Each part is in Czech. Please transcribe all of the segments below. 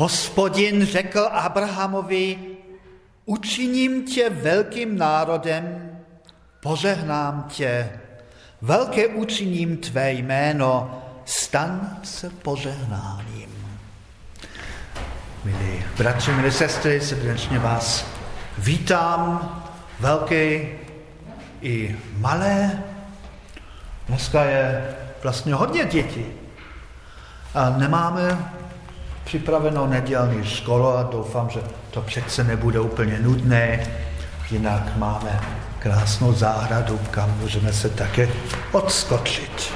Hospodin řekl Abrahamovi, učiním tě velkým národem, požehnám tě, velké učiním tvé jméno, stan se požehnáním. Milí bratři, milí sestry, srdečně vás vítám, velké i malé. Dneska je vlastně hodně dětí. A nemáme připravenou nedělní školu a doufám, že to přece nebude úplně nudné. Jinak máme krásnou záhradu, kam můžeme se také odskočit.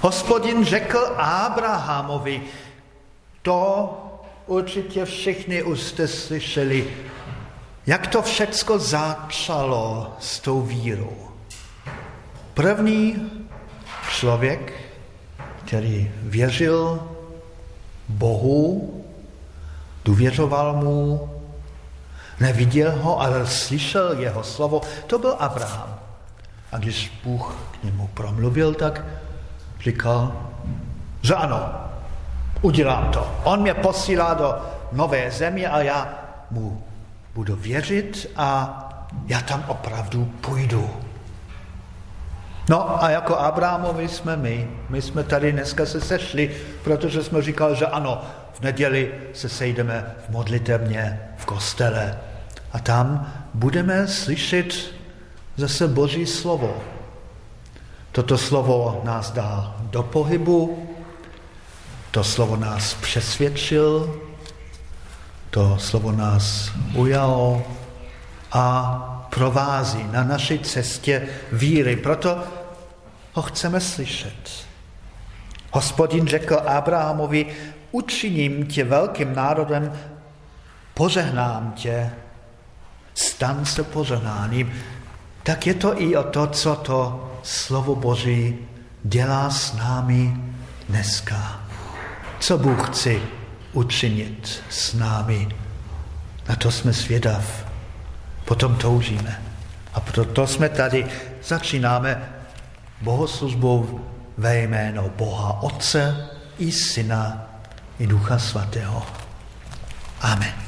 Hospodin řekl Abrahamovi, to určitě všichni už jste slyšeli, jak to všecko začalo s tou vírou. První člověk, který věřil Bohu, důvěřoval mu, neviděl ho, ale slyšel jeho slovo, to byl Abraham. A když Bůh k němu promluvil, tak říkal, že ano, udělám to. On mě posílá do nové země a já mu budu věřit a já tam opravdu půjdu. No a jako Abrahamovi jsme my. My jsme tady dneska se sešli, protože jsme říkali, že ano, v neděli se sejdeme v modlitevně, v kostele. A tam budeme slyšet zase Boží slovo. Toto slovo nás dá do pohybu, to slovo nás přesvědčil, to slovo nás ujalo a provází na naší cestě víry. Proto ho chceme slyšet. Hospodin řekl Abrahamovi, učiním tě velkým národem, požehnám tě, stan se požehnáním. Tak je to i o to, co to slovo Boží dělá s námi dneska. Co Bůh chce učinit s námi. Na to jsme svědav. Potom toužíme. A proto jsme tady, začínáme bohoslužbou ve jméno Boha Otce i Syna i Ducha Svatého. Amen.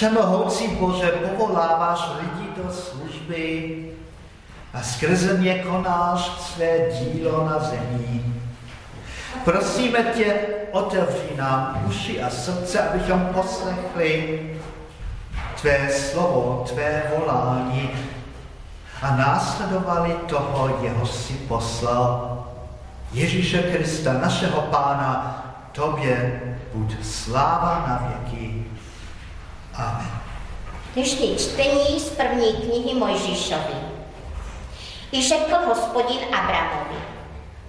Všemohoucí Bože, povoláváš lidi do služby a skrze mě konáš své dílo na zemi. Prosíme tě, otevři nám uši a srdce, abychom poslechli tvé slovo, tvé volání a následovali toho, jeho si poslal. Ježíše Krista, našeho Pána, tobě buď sláva na věky. Amen. Dnešní čtení z první knihy Mojžíšovi. I řekl hospodin Abramovi,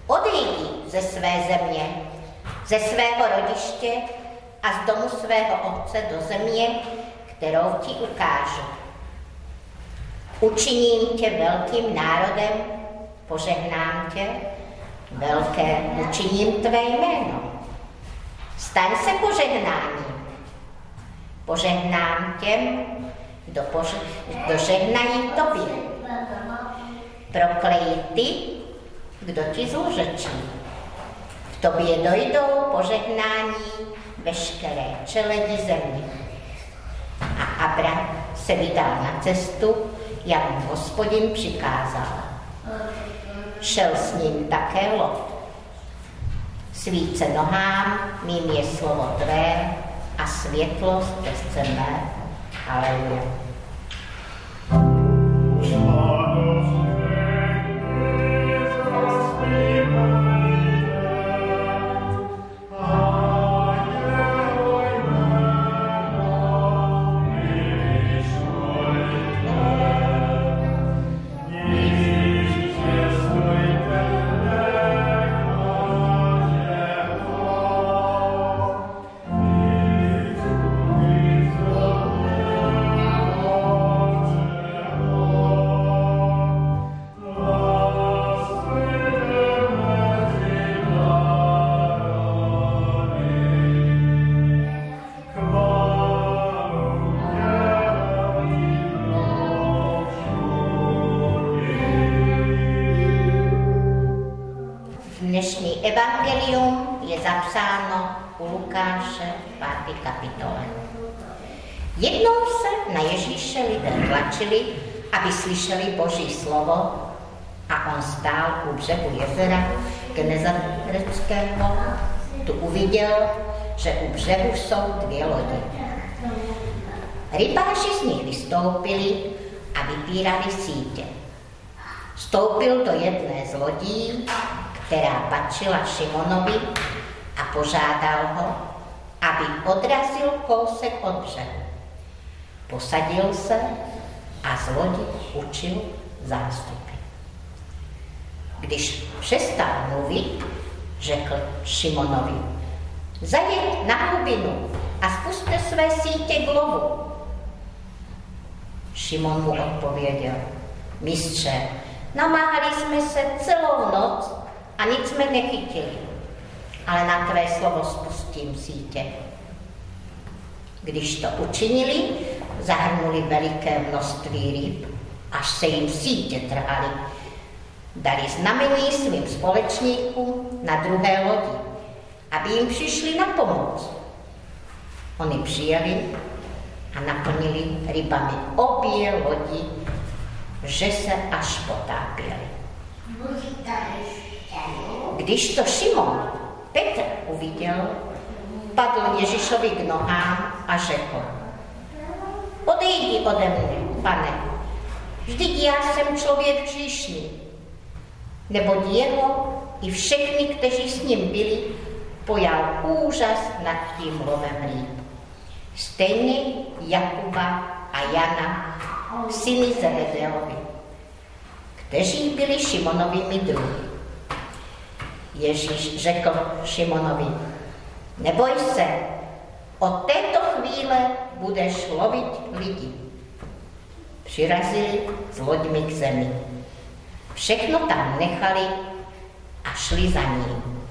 odejdi ze své země, ze svého rodiště a z domu svého otce do země, kterou ti ukážu. Učiním tě velkým národem, požehnám tě, velké učiním tvé jméno. Staň se požehnáním. Požehnám těm, kdo, pož- kdo žehnají tobě. Proklej ty, kdo ti zložečí. V tobě dojdou požehnání veškeré čeledi země. A Abram se vydal na cestu, jak mu hospodin přikázal. Šel s ním také Lot. Svíce nohám mým je slovo tvé a světlost bez mé. Haleluja. Evangelium je zapsáno u Lukáše v 5. kapitole. Jednou se na Ježíše lidé tlačili, aby slyšeli Boží slovo a on stál u břehu jezera Genezareckého. Tu uviděl, že u břehu jsou dvě lodi. Rybáři z nich vystoupili a vypírali sítě. Vstoupil do jedné z lodí která patřila Šimonovi a požádal ho, aby odrazil kousek od břehu. Posadil se a z lodi učil zástupy. Když přestal mluvit, řekl Šimonovi, zajeď na hlubinu a spuste své sítě k lovu. Šimon mu odpověděl, mistře, namáhali jsme se celou noc a nic jsme nechytili, ale na tvé slovo spustím sítě. Když to učinili, zahrnuli veliké množství ryb, až se jim sítě trhaly. Dali znamení svým společníkům na druhé lodi, aby jim přišli na pomoc. Oni přijeli a naplnili rybami obě lodi, že se až potápěli. Když to Šimon Petr uviděl, padl Ježíšovi k nohám a řekl, odejdi ode mne, pane, vždyť já jsem člověk příšný. Neboť jeho i všechny, kteří s ním byli, pojal úžas nad tím lovem rýb. Stejně Jakuba a Jana, syny Zebedeovi, kteří byli Šimonovými druhy. Ježíš řekl Šimonovi, neboj se, od této chvíle budeš lovit lidi. Přirazili s loďmi k zemi. Všechno tam nechali a šli za ním.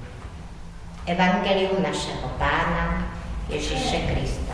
Evangelium našeho Pána Ježíše Krista.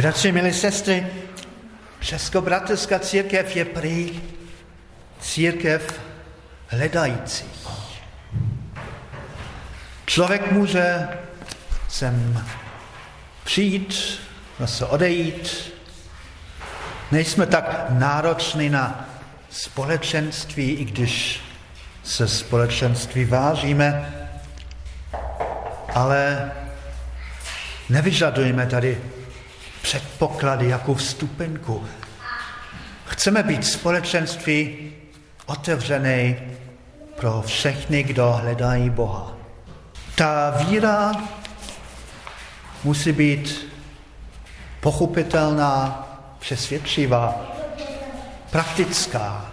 Bratři, milí sestry, Českobratelská církev je prý církev hledající. Člověk může sem přijít, zase odejít. Nejsme tak nároční na společenství, i když se společenství vážíme, ale nevyžadujeme tady předpoklady jako vstupenku. Chceme být společenství otevřené pro všechny, kdo hledají Boha. Ta víra musí být pochopitelná, přesvědčivá, praktická.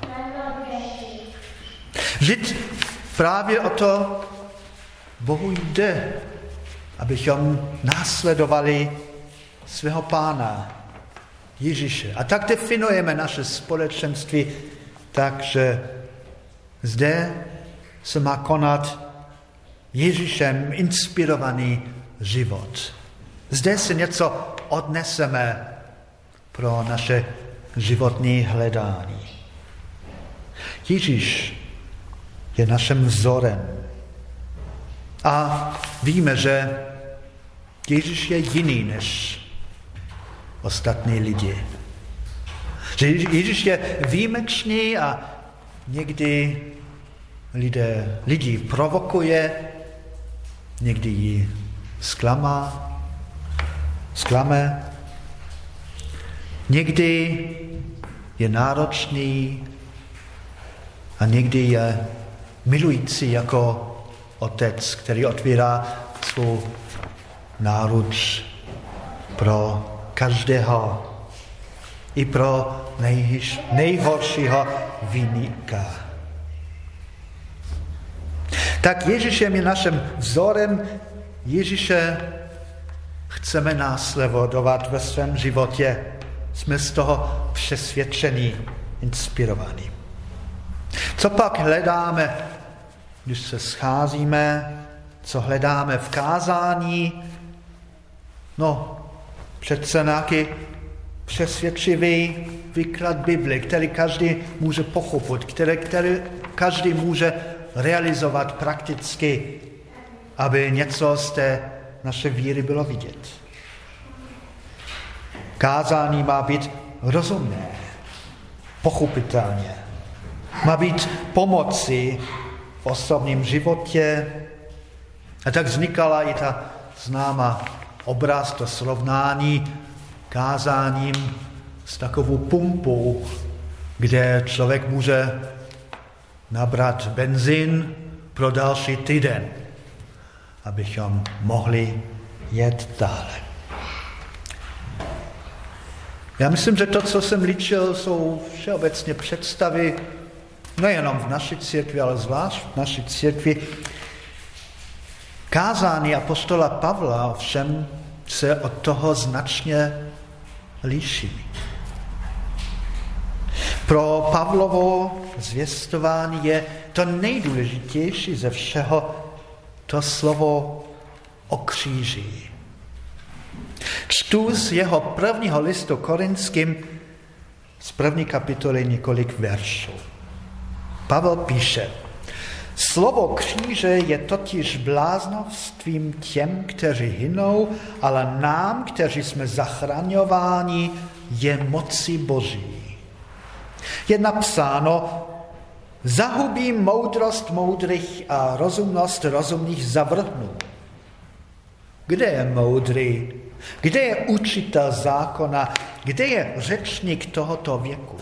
Žít právě o to Bohu jde, abychom následovali svého pána Ježíše. A tak definujeme naše společenství tak, že zde se má konat Ježíšem inspirovaný život. Zde si něco odneseme pro naše životní hledání. Ježíš je naším vzorem. A víme, že Ježíš je jiný než ostatní lidi. Že Ježíš je výjimečný a někdy lidé, lidi provokuje, někdy ji zklamá, zklame. Někdy je náročný a někdy je milující jako otec, který otvírá svou náruč pro každého, i pro nejhyš, nejhoršího vyníka. Tak Ježíšem je naším vzorem, Ježíše chceme následovat ve svém životě. Jsme z toho přesvědčení, inspirovaní. Co pak hledáme, když se scházíme, co hledáme v kázání? No, přece nějaký přesvědčivý výklad Bibli, který každý může pochopit, který, který každý může realizovat prakticky, aby něco z té naše víry bylo vidět. Kázání má být rozumné, pochopitelně. Má být pomoci v osobním životě. A tak vznikala i ta známá obraz, to srovnání kázáním s takovou pumpou, kde člověk může nabrat benzín pro další týden abychom mohli jet dále. Já myslím, že to, co jsem líčil, jsou všeobecně představy, nejenom v naší církvi, ale zvlášť v naší církvi. Kázání apostola Pavla ovšem se od toho značně liší. Pro Pavlovo zvěstování je to nejdůležitější ze všeho to slovo o kříži. Čtu z jeho prvního listu korinským z první kapitoly několik veršů. Pavel píše, slovo kříže je totiž bláznovstvím těm, kteří hynou, ale nám, kteří jsme zachraňováni, je moci Boží. Je napsáno, Zahubí moudrost moudrých a rozumnost rozumných zavrhnu. Kde je moudrý? Kde je učitel zákona? Kde je řečník tohoto věku?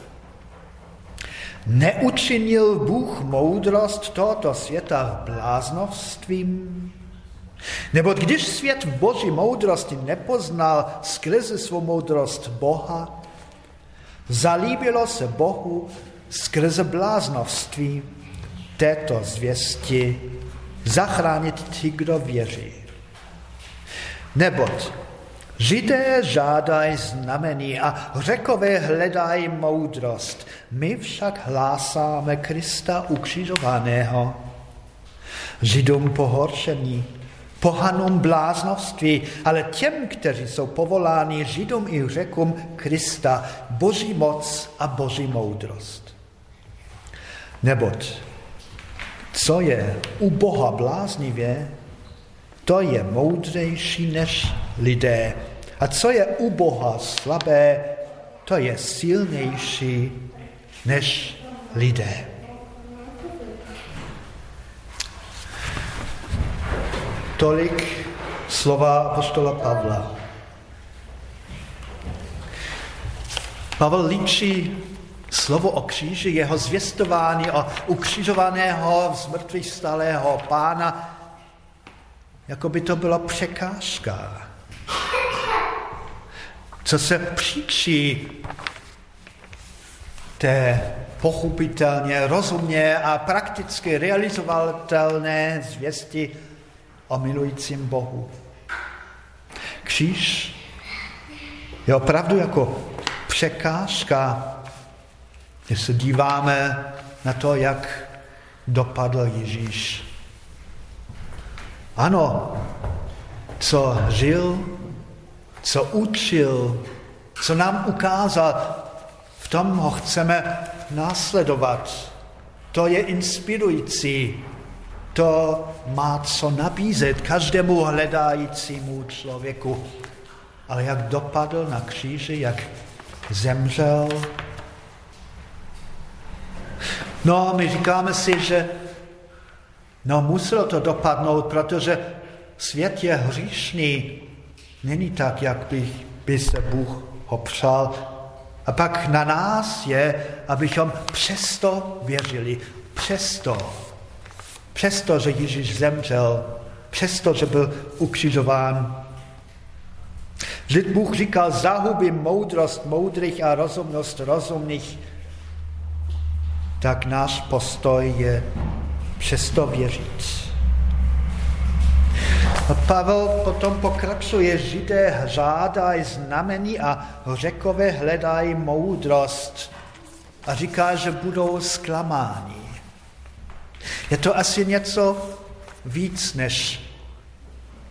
Neučinil Bůh moudrost tohoto světa bláznovstvím? Nebo když svět v boží moudrosti nepoznal skrze svou moudrost Boha, zalíbilo se Bohu skrze bláznovství této zvěsti zachránit ti, kdo věří. Neboť Židé žádají znamení a řekové hledají moudrost. My však hlásáme Krista ukřižovaného. Židům pohoršení, pohanům bláznovství, ale těm, kteří jsou povoláni Židům i řekům Krista, boží moc a boží moudrost. Neboť, co je u Boha bláznivě, to je moudřejší než lidé. A co je u Boha slabé, to je silnější než lidé. Tolik slova apostola Pavla. Pavel líčí slovo o kříži, jeho zvěstování o ukřižovaného, zmrtvých stalého pána, jako by to byla překážka. Co se příčí té pochopitelně, rozumně a prakticky realizovatelné zvěsti o milujícím Bohu. Kříž je opravdu jako překážka, když se díváme na to, jak dopadl Ježíš. Ano, co žil, co učil, co nám ukázal, v tom ho chceme následovat. To je inspirující, to má co nabízet každému hledajícímu člověku. Ale jak dopadl na kříži, jak zemřel. No, my říkáme si, že no, muselo to dopadnout, protože svět je hříšný. Není tak, jak by, by se Bůh ho přál. A pak na nás je, abychom přesto věřili. Přesto Přesto, že Ježíš zemřel, přesto, že byl ukřižován. Vždyť Bůh říkal, zahubím moudrost moudrých a rozumnost rozumných, tak náš postoj je přesto věřit. A Pavel potom pokračuje, židé žádají znamení a řekové hledají moudrost a říká, že budou zklamáni. Je to asi něco víc než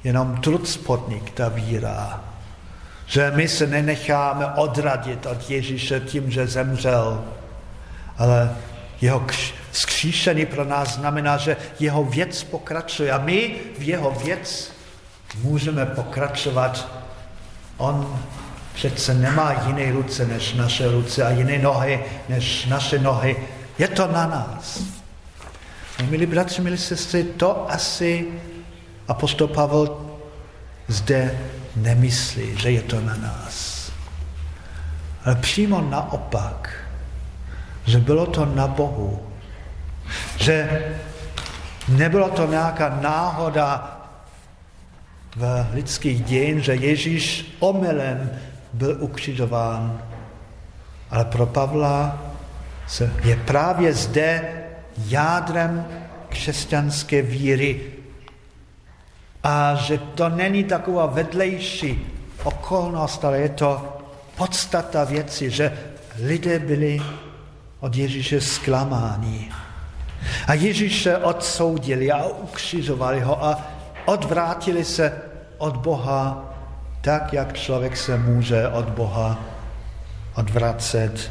jenom trucpotník ta víra. Že my se nenecháme odradit od Ježíše tím, že zemřel, ale jeho skříšení pro nás znamená, že jeho věc pokračuje a my v jeho věc můžeme pokračovat. On přece nemá jiné ruce než naše ruce a jiné nohy než naše nohy. Je to na nás. No, milí bratři, milí sestry, to asi apostol Pavel zde nemyslí, že je to na nás. Ale přímo naopak, že bylo to na Bohu. Že nebylo to nějaká náhoda v lidských dějin, že Ježíš omylem byl ukřižován. Ale pro Pavla je právě zde jádrem křesťanské víry a že to není taková vedlejší okolnost, ale je to podstata věci, že lidé byli od Ježíše zklamáni. A Ježíše odsoudili a ukřižovali ho a odvrátili se od Boha tak, jak člověk se může od Boha odvracet.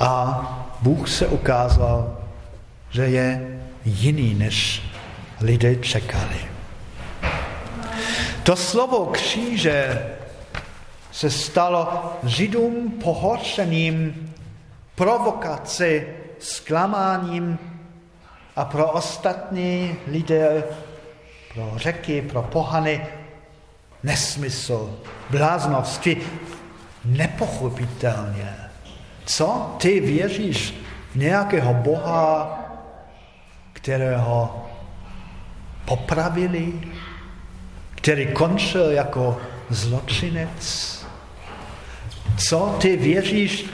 A Bůh se ukázal, že je jiný, než lidé čekali. To slovo kříže se stalo Židům pohoršeným, provokaci, zklamáním a pro ostatní lidé, pro řeky, pro pohany, nesmysl, bláznovství, nepochopitelně. Co? Ty věříš v nějakého Boha, kterého popravili, který končil jako zločinec? Co? Ty věříš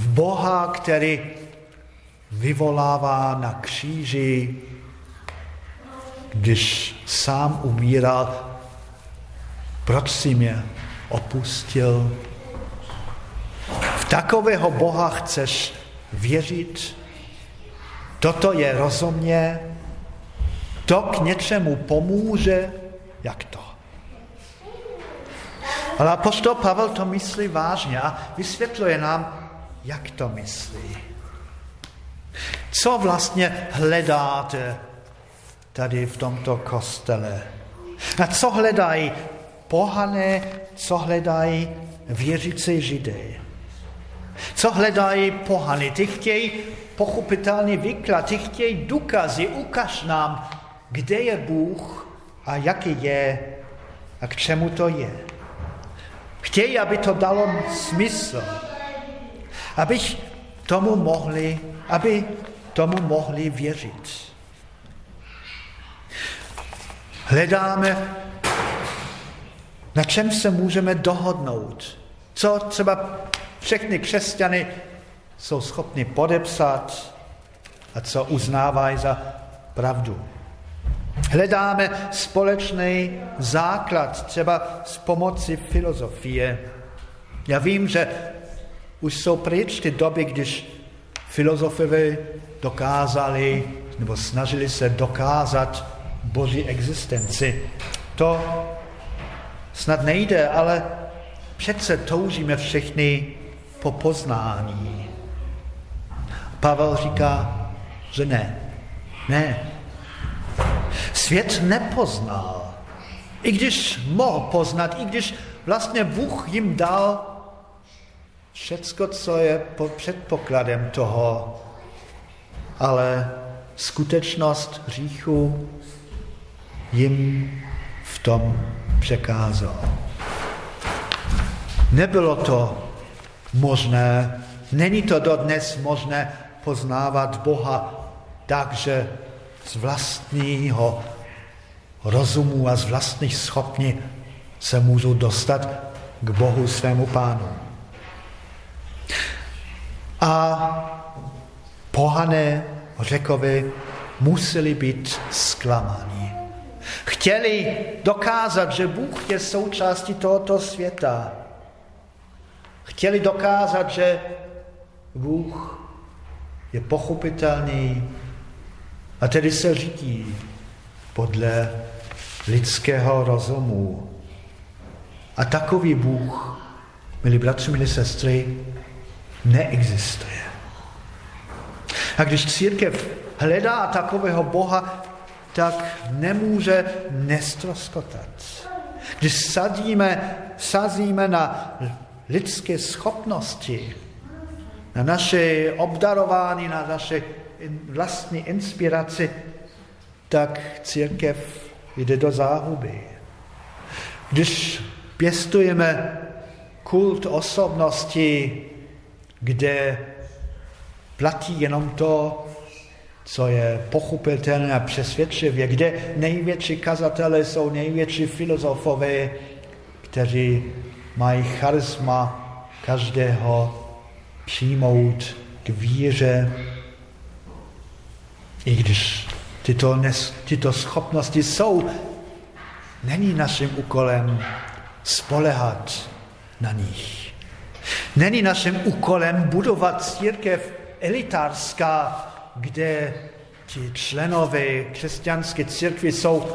v Boha, který vyvolává na kříži, když sám umíral, proč si mě opustil? takového Boha chceš věřit? Toto je rozumně? to k něčemu pomůže, jak to. Ale apostol Pavel to myslí vážně a vysvětluje nám, jak to myslí. Co vlastně hledáte tady v tomto kostele? A co hledají pohané, co hledají věřící židé? Co hledají pohany? Ty chtějí pochopitelný výklad, ty chtějí důkazy, ukaž nám, kde je Bůh a jaký je a k čemu to je. Chtějí, aby to dalo smysl, aby tomu mohli, aby tomu mohli věřit. Hledáme, na čem se můžeme dohodnout. Co třeba všechny křesťany jsou schopni podepsat a co uznávají za pravdu. Hledáme společný základ, třeba s pomocí filozofie. Já vím, že už jsou pryč ty doby, když filozofové dokázali nebo snažili se dokázat boží existenci. To snad nejde, ale přece toužíme všichni po poznání. Pavel říká, že ne. Ne. Svět nepoznal. I když mohl poznat, i když vlastně Bůh jim dal všecko, co je předpokladem toho, ale skutečnost hříchu jim v tom překázal. Nebylo to možné, není to dodnes možné poznávat Boha tak, že z vlastního rozumu a z vlastních schopní se můžu dostat k Bohu svému pánu. A pohané řekovi museli být zklamáni. Chtěli dokázat, že Bůh je součástí tohoto světa. Chtěli dokázat, že Bůh je pochopitelný a tedy se řídí podle lidského rozumu. A takový Bůh, milí bratři, milí sestry, neexistuje. A když církev hledá takového Boha, tak nemůže nestroskotat. Když sadíme, sazíme na lidské schopnosti, na naše obdarování, na naše vlastní inspiraci, tak církev jde do záhuby. Když pěstujeme kult osobnosti, kde platí jenom to, co je pochopitelné a přesvědčivě, kde největší kazatelé jsou největší filozofové, kteří mají charisma každého přijmout k víře, i když tyto, nes, tyto schopnosti jsou, není naším úkolem spolehat na nich. Není naším úkolem budovat církev elitářská, kde ti členové křesťanské církvy jsou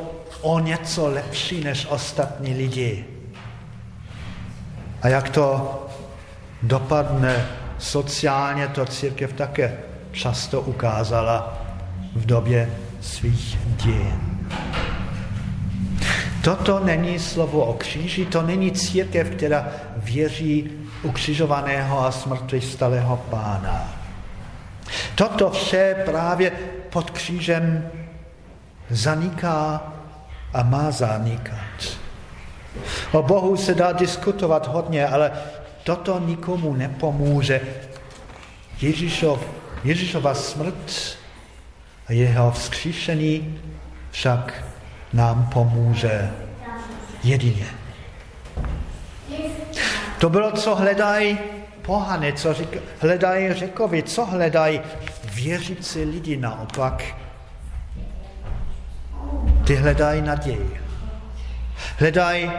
o něco lepší než ostatní lidi. A jak to dopadne sociálně, to církev také často ukázala v době svých dějin. Toto není slovo o kříži, to není církev, která věří ukřižovaného a smrtvých stalého pána. Toto vše právě pod křížem zaniká a má zanikat. O Bohu se dá diskutovat hodně, ale toto nikomu nepomůže. Ježíšov, Ježíšova smrt a jeho vzkříšení však nám pomůže jedině. To bylo, co hledají pohany, co hledají řekovi, co hledají věřící lidi naopak. Ty hledají naději. Hledají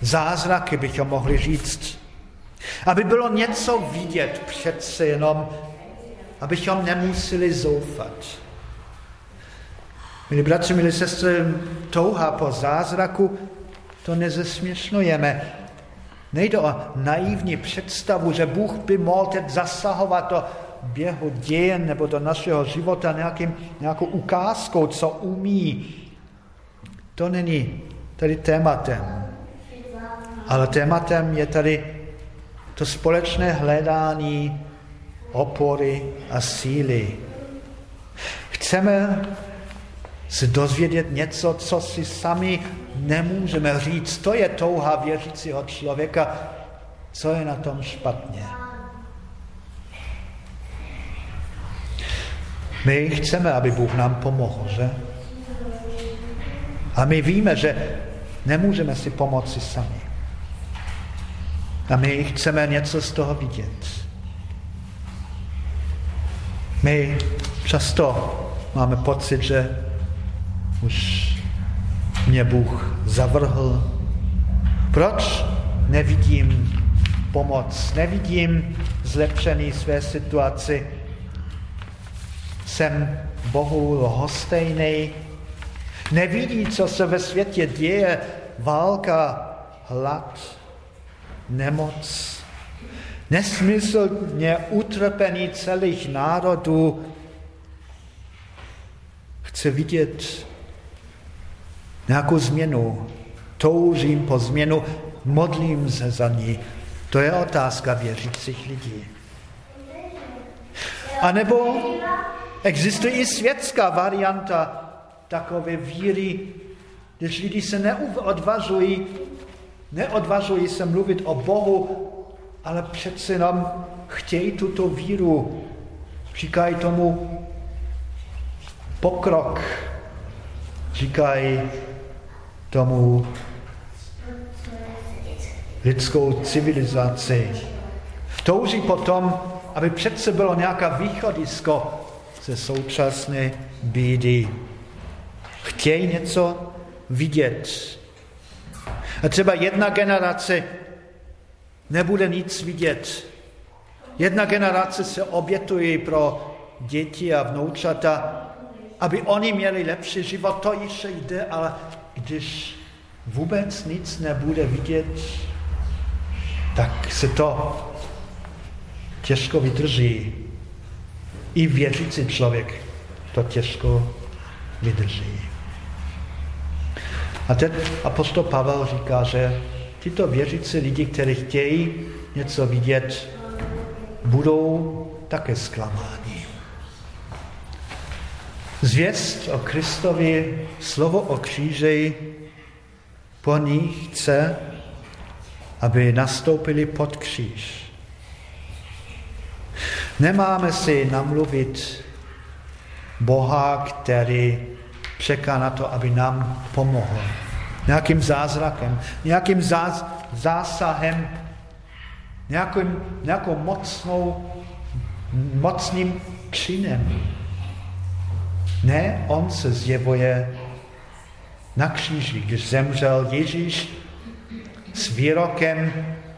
zázraky, bychom mohli říct. Aby bylo něco vidět přece jenom, abychom nemuseli zoufat. Milí bratři, milí sestry, touha po zázraku, to nezesměšnujeme. Nejde o naivní představu, že Bůh by mohl teď zasahovat do běhu dějen nebo do našeho života nějakým, nějakou ukázkou, co umí. To není tady tématem. Ale tématem je tady to společné hledání opory a síly. Chceme se dozvědět něco, co si sami nemůžeme říct. To je touha věřícího člověka. Co je na tom špatně? My chceme, aby Bůh nám pomohl, že? A my víme, že nemůžeme si pomoci sami. A my chceme něco z toho vidět. My často máme pocit, že už mě Bůh zavrhl. Proč nevidím pomoc, nevidím zlepšení své situaci? Jsem Bohu lhostejný, nevidí, co se ve světě děje, válka, hlad, nemoc, nesmyslně utrpení celých národů. Chce vidět nějakou změnu, toužím po změnu, modlím se za ní. To je otázka věřících lidí. A nebo existuje i světská varianta takové víry, když lidi se neodvažují, neodvažují se mluvit o Bohu, ale přece nám chtějí tuto víru. Říkají tomu pokrok, říkají tomu lidskou civilizaci. Touží potom, aby přece bylo nějaká východisko ze současné bídy. Chtějí něco vidět. A třeba jedna generace nebude nic vidět. Jedna generace se obětuje pro děti a vnoučata, aby oni měli lepší život, to ještě jde, ale když vůbec nic nebude vidět, tak se to těžko vydrží. I věřící člověk to těžko vydrží. A teď apostol Pavel říká, že tyto věřící lidi, kteří chtějí něco vidět, budou také zklamáni. Zvěst o Kristovi, slovo o kříži, po nich chce, aby nastoupili pod kříž. Nemáme si namluvit Boha, který čeká na to, aby nám pomohl nějakým zázrakem, nějakým zás, zásahem, nějakým, nějakou mocnou, mocným činem. Ne, on se zjevuje na kříži, když zemřel Ježíš s výrokem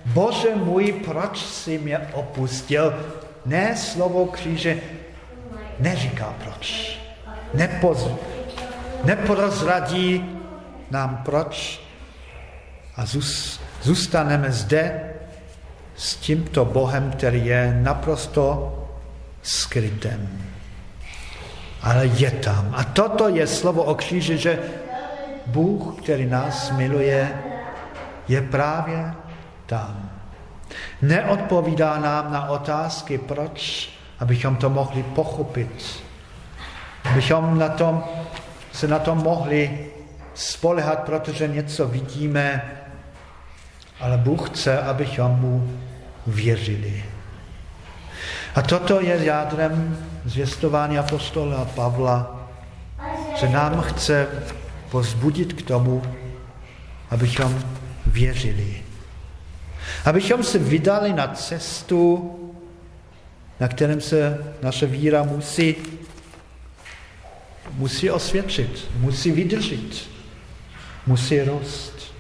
Bože můj, proč jsi mě opustil? Ne, slovo kříže neříká proč. Nepoz, neprozradí nám proč a zůstaneme zde s tímto Bohem, který je naprosto skrytem. Ale je tam. A toto je slovo o kříži, že Bůh, který nás miluje, je právě tam. Neodpovídá nám na otázky, proč, abychom to mohli pochopit. Abychom na tom, se na tom mohli spolehat, protože něco vidíme, ale Bůh chce, abychom mu věřili. A toto je jádrem zvěstování apostola Pavla, že nám chce pozbudit k tomu, abychom věřili. Abychom se vydali na cestu, na kterém se naše víra musí, musí osvědčit, musí vydržet musí růst.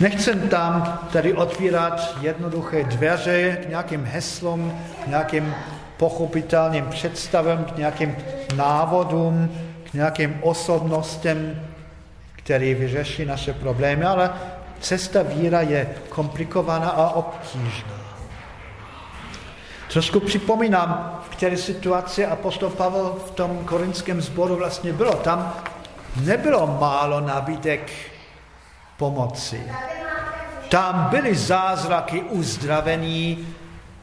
Nechcem tam tady otvírat jednoduché dveře k nějakým heslům, k nějakým pochopitelným představám, k nějakým návodům, k nějakým osobnostem, který vyřeší naše problémy, ale cesta víra je komplikovaná a obtížná. Trošku připomínám, v které situaci apostol Pavel v tom korinském sboru vlastně bylo. Tam nebylo málo nabídek pomoci. Tam byly zázraky uzdravení,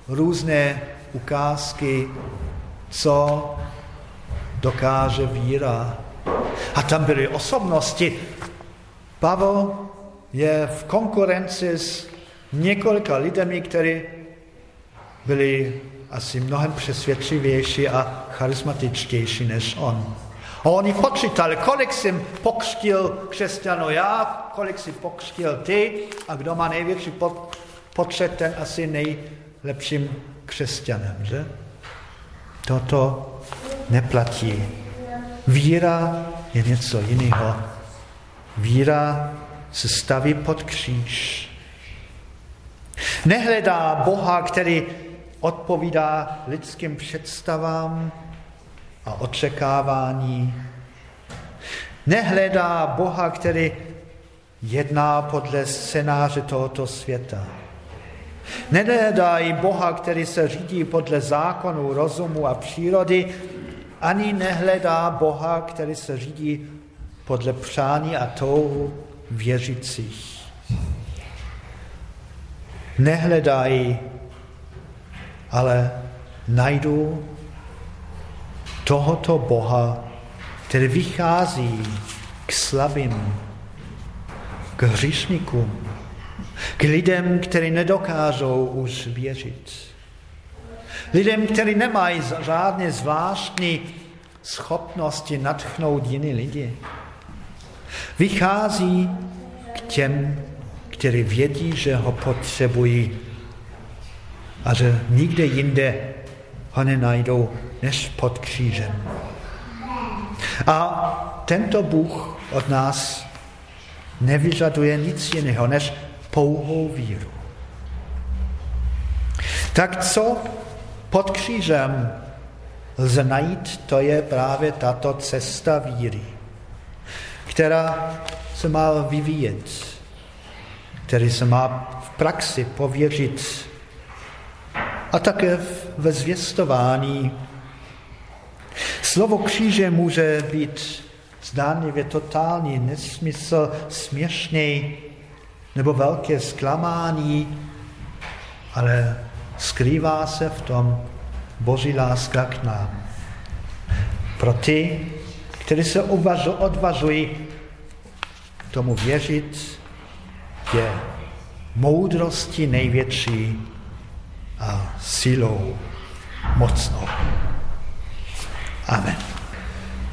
různé ukázky, co dokáže víra. A tam byly osobnosti. Pavel je v konkurenci s několika lidmi, kteří byli asi mnohem přesvědčivější a charismatičtější než on. A oni počítali, kolik jsem pokřtil křesťanů já, kolik si pokřtil ty a kdo má největší počet, ten asi nejlepším křesťanem, že? Toto neplatí. Víra je něco jiného. Víra se staví pod kříž. Nehledá Boha, který odpovídá lidským představám a očekávání. Nehledá Boha, který jedná podle scénáře tohoto světa. Nehledají Boha, který se řídí podle zákonu, rozumu a přírody, ani nehledá Boha, který se řídí podle přání a touhu věřících. Nehledají, ale najdou tohoto Boha, který vychází k slabým, k hříšníkům, k lidem, kteří nedokážou už věřit. Lidem, kteří nemají žádné zvláštní schopnosti natchnout jiné lidi. Vychází k těm, kteří vědí, že ho potřebují a že nikde jinde ho nenajdou než pod křížem. A tento Bůh od nás nevyžaduje nic jiného než pouhou víru. Tak co pod křížem lze najít, to je právě tato cesta víry, která se má vyvíjet, který se má v praxi pověřit a také ve zvěstování. Slovo kříže může být zdánlivě totální nesmysl, směšný nebo velké zklamání, ale skrývá se v tom Boží láska k nám. Pro ty, kteří se odvažují tomu věřit, je moudrosti největší a silou mocnou. Amen.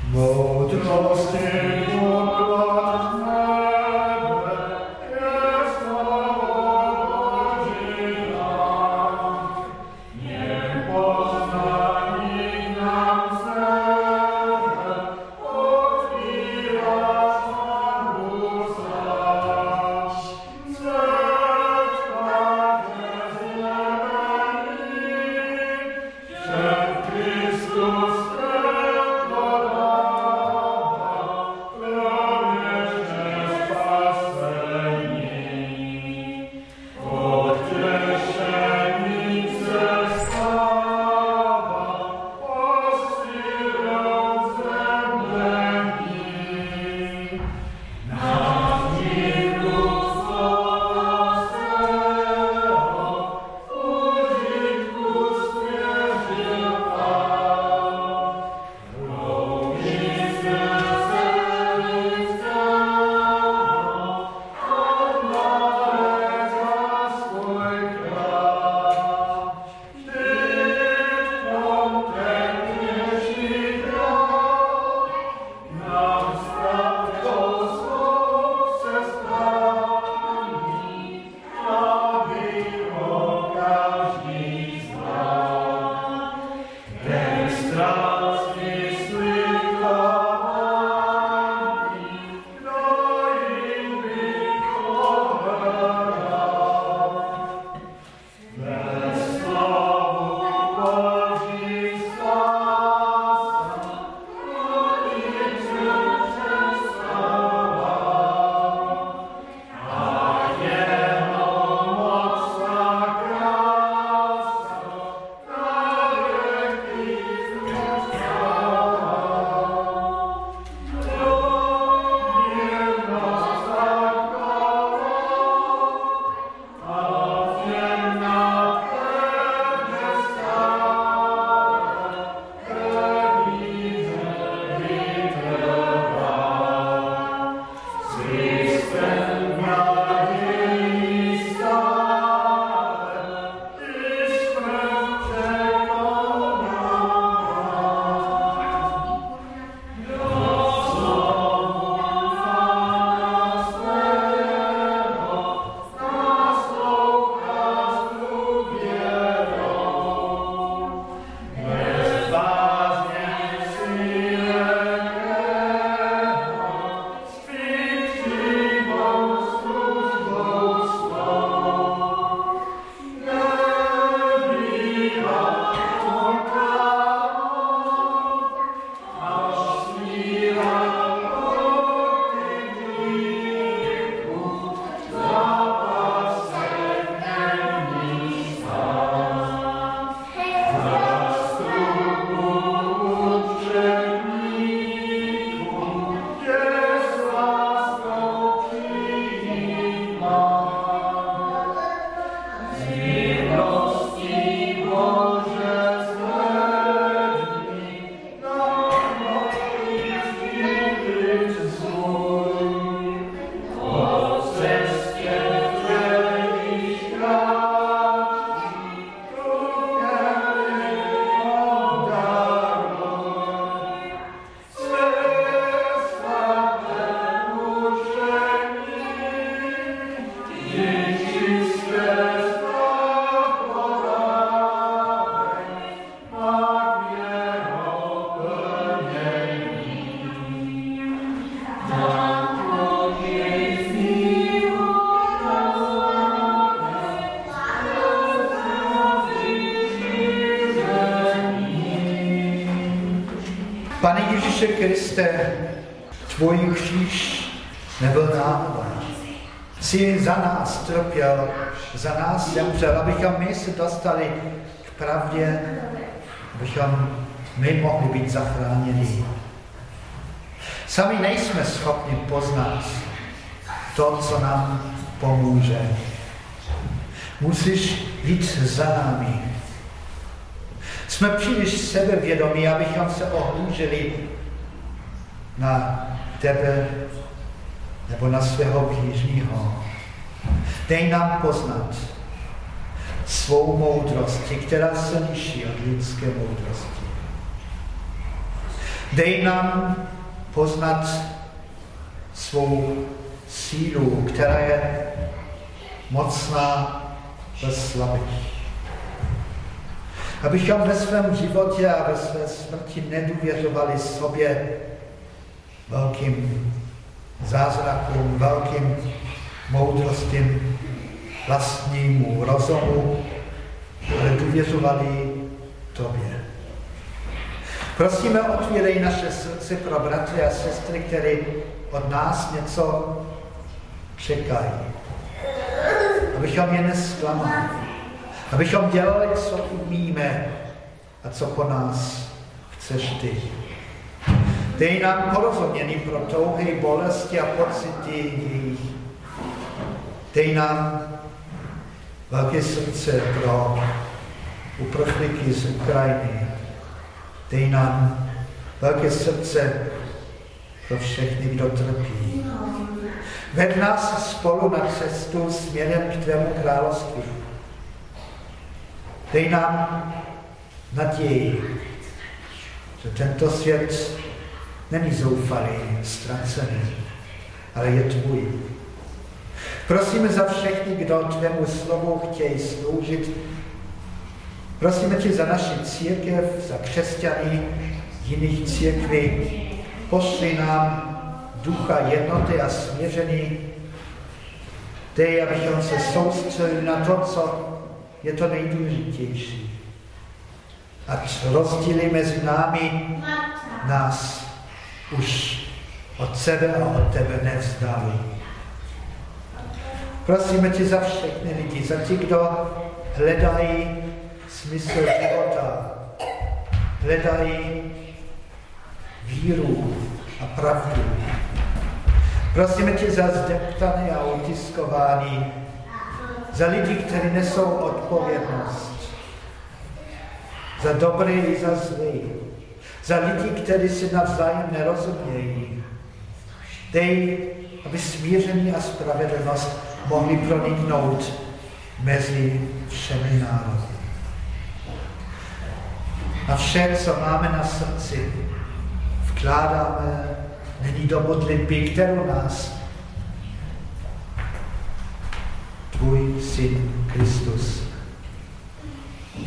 Moudrosti zemřel, abychom my se dostali k pravdě, abychom my mohli být zachráněni. Sami nejsme schopni poznat to, co nám pomůže. Musíš jít za námi. Jsme příliš sebevědomí, abychom se ohlíželi na tebe nebo na svého blížního. Dej nám poznat svou moudrosti, která se liší od lidské moudrosti. Dej nám poznat svou sílu, která je mocná ve slabých. Abychom ve svém životě a ve své smrti nedůvěřovali sobě velkým zázrakům, velkým moudrostím, vlastnímu rozumu, ale důvěřovali Tobě. Prosíme, otvírej naše srdce pro bratry a sestry, které od nás něco čekají. Abychom je nesklamali. Abychom dělali, co umíme a co po nás chceš ty. Dej nám porozumění pro touhy, bolesti a pocity jejich. Dej nám velké srdce pro uprchlíky z Ukrajiny. Dej nám velké srdce pro všechny, kdo trpí. Ved nás spolu na cestu směrem k tvému království. Dej nám naději, že tento svět není zoufalý, ztracený, ale je tvůj. Prosíme za všechny, kdo tvému slovu chtějí sloužit. Prosíme tě za naši církev, za křesťany jiných církví. Pošli nám ducha jednoty a směření. Dej, abychom se soustředili na to, co je to nejdůležitější. Ať rozdíly mezi námi nás už od sebe a od tebe nevzdali. Prosíme tě za všechny lidi, za ti, kdo hledají smysl života, hledají víru a pravdu. Prosíme tě za zdeptané a utiskování, za lidi, kteří nesou odpovědnost, za dobrý i za zlý, za lidi, kteří si navzájem nerozumějí. Dej, aby smíření a spravedlnost mohli proniknout mezi všemi národy. A vše, co máme na srdci, vkládáme není do modlitby, kterou nás tvůj syn Kristus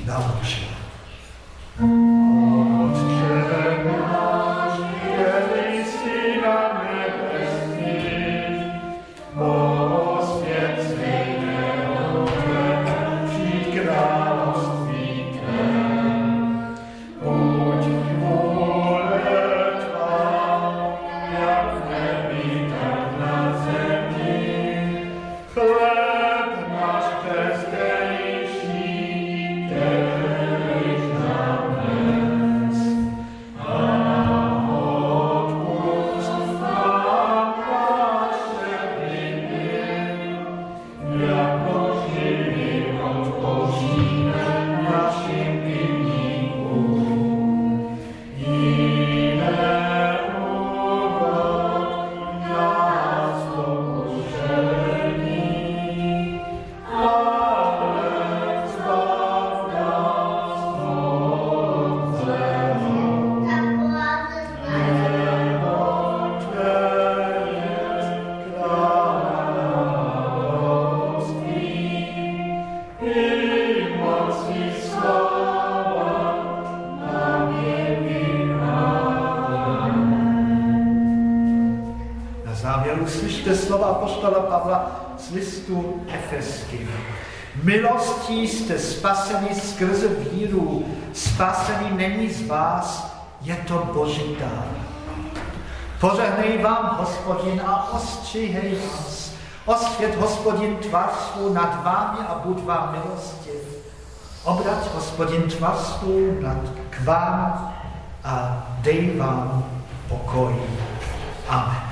naučil. Milostí jste spaseni skrze víru. Spasení není z vás, je to Boží dár. Požehnej vám, hospodin, a ostříhej vás. Osvět, hospodin, tvář svou nad vámi a buď vám milostiv. Obrať, hospodin, tvář svou nad k vám a dej vám pokoj. Amen.